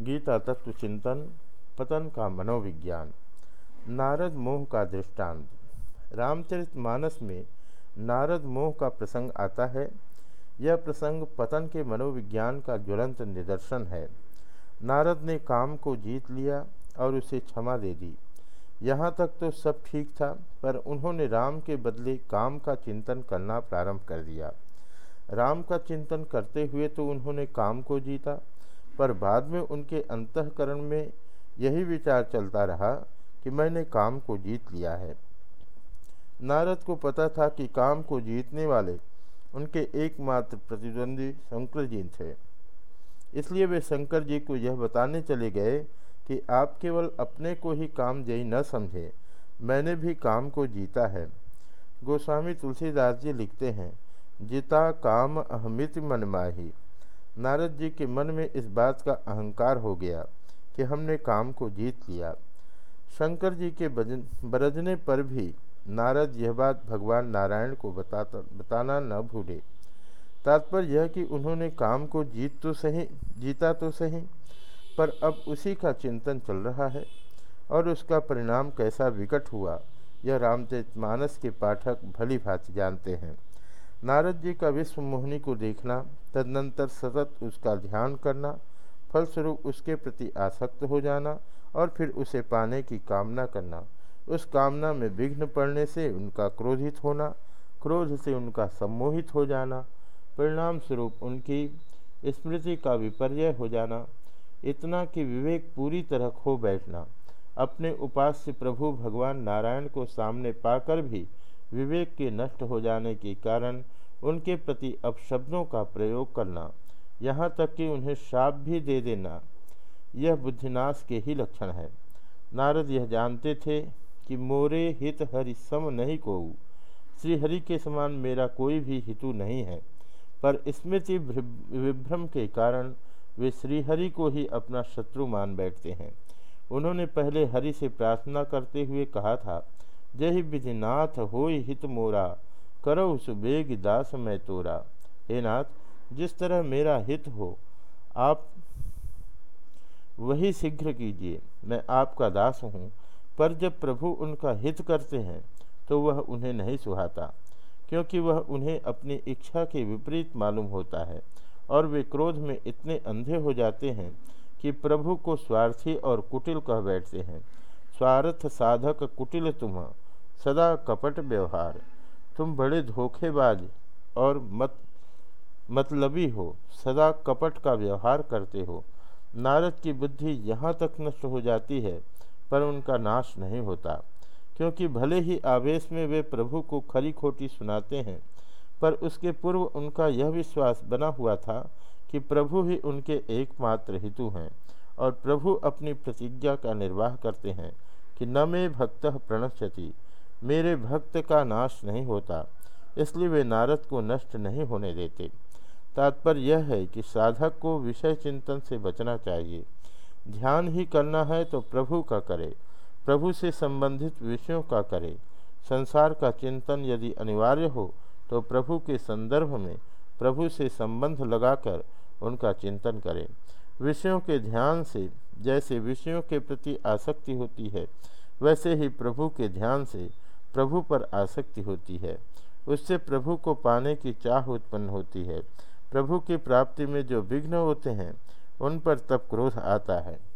गीता तत्व चिंतन, पतन का मनोविज्ञान, नारद मोह का दृष्टांत। रामचरित मानस में नारद मोह का प्रसंग आता है। यह प्रसंग पतन के मनोविज्ञान का ज्वलंत निदर्शन है। नारद ने काम को जीत लिया और उसे क्षमा दे दी। यहाँ तक तो सब ठीक था, पर उन्होंने राम के बदले काम का चिंतन करना प्रारंभ कर दिया। राम का चिंतन करते हुए तो उन्होंने काम को जीता पर बाद में उनके अंतकरण में यही विचार चलता रहा कि मैंने काम को जीत लिया है। नारद को पता था कि काम को जीतने वाले उनके एकमात्र प्रतिद्वंदी शंकर जी थे। इसलिए वे शंकर जी को यह बताने चले गए कि आप केवल अपने को ही काम जयी न समझें, मैंने भी काम को जीता है। गोस्वामी तुलसीदास जी लिखते हैं, जिता काम अहमित मन माही नारद जी के मन में इस बात का अहंकार हो गया कि हमने काम को जीत लिया। शंकर जी के बजन, बरजने पर भी नारद यह बात भगवान नारायण को बताता, बताना न भूले। तात्पर्य यह कि उन्होंने काम को जीत तो सही, जीता तो सही, पर अब उसी का चिंतन चल रहा है और उसका परिणाम कैसा विकट हुआ, यह रामचरितमानस के पाठक भली भांति जानते हैं। नारद जी का विश्व मोहिनी को देखना, तदनंतर सतत उसका ध्यान करना, फलस्वरूप उसके प्रति आसक्त हो जाना और फिर उसे पाने की कामना करना। उस कामना में विघ्न पड़ने से उनका क्रोधित होना, क्रोध से उनका सम्मोहित हो जाना परिणाम स्वरूप उनकी स्मृति का विपर्य हो जाना, इतना कि विवेक पूरी तरह खो बैठना। अपने उपास्य प्रभु भगवान नारायण को सामने पाकर भी विवेक के नष्ट हो जाने के कारण उनके प्रति अपशब्दों का प्रयोग करना, यहाँ तक कि उन्हें श्राप भी दे देना, यह बुद्धिनाश के ही लक्षण है। नारद यह जानते थे कि मोरे हित हरि सम नहीं को श्रीहरि के समान मेरा कोई भी हितु नहीं है, पर स्मृति विभ्रम के कारण वे श्रीहरि को ही अपना शत्रु मान बैठते हैं। उन्होंने पहले हरि से प्रार्थना करते हुए कहा था जय विधिनाथ हो हित मोरा करो सुबेग दास मैं तोरा। हे नाथ, जिस तरह मेरा हित हो, आप वही शीघ्र कीजिए, मैं आपका दास हूँ, पर जब प्रभु उनका हित करते हैं तो वह उन्हें नहीं सुहाता, क्योंकि वह उन्हें अपनी इच्छा के विपरीत मालूम होता है, और वे क्रोध में इतने अंधे हो जाते हैं कि प्रभु को स्वार्थी और कुटिल कह बैठते हैं। स्वार्थ साधक कुटिल तुम सदा कपट व्यवहार। तुम बड़े धोखेबाज और मत, मतलबी हो। सदा कपट का व्यवहार करते हो। नारद की बुद्धि यहाँ तक नष्ट हो जाती है, पर उनका नाश नहीं होता। क्योंकि भले ही आवेश में वे प्रभु को खरी खोटी सुनाते हैं, पर उसके पूर्व उनका यह विश्वास बना हुआ था कि प्रभु ही उनके एकमात्र हितु हैं और प्रभु अपनी प्रतिज्ञा का निर्वाह करते हैं कि न मे भक्त प्रणश्यति। मेरे भक्त का नाश नहीं होता, इसलिए वे नारद को नष्ट नहीं होने देते। तात्पर्य यह है कि साधक को विषय चिंतन से बचना चाहिए। ध्यान ही करना है तो प्रभु का करे, प्रभु से संबंधित विषयों का करे। संसार का चिंतन यदि अनिवार्य हो तो प्रभु के संदर्भ में प्रभु से संबंध लगाकर उनका चिंतन करें। विषयों के ध्यान से जैसे विषयों के प्रति आसक्ति होती है, वैसे ही प्रभु के ध्यान से प्रभु पर आसक्ति होती है। उससे प्रभु को पाने की चाह उत्पन्न होती है। प्रभु की प्राप्ति में जो विघ्न होते हैं, उन पर तब क्रोध आता है।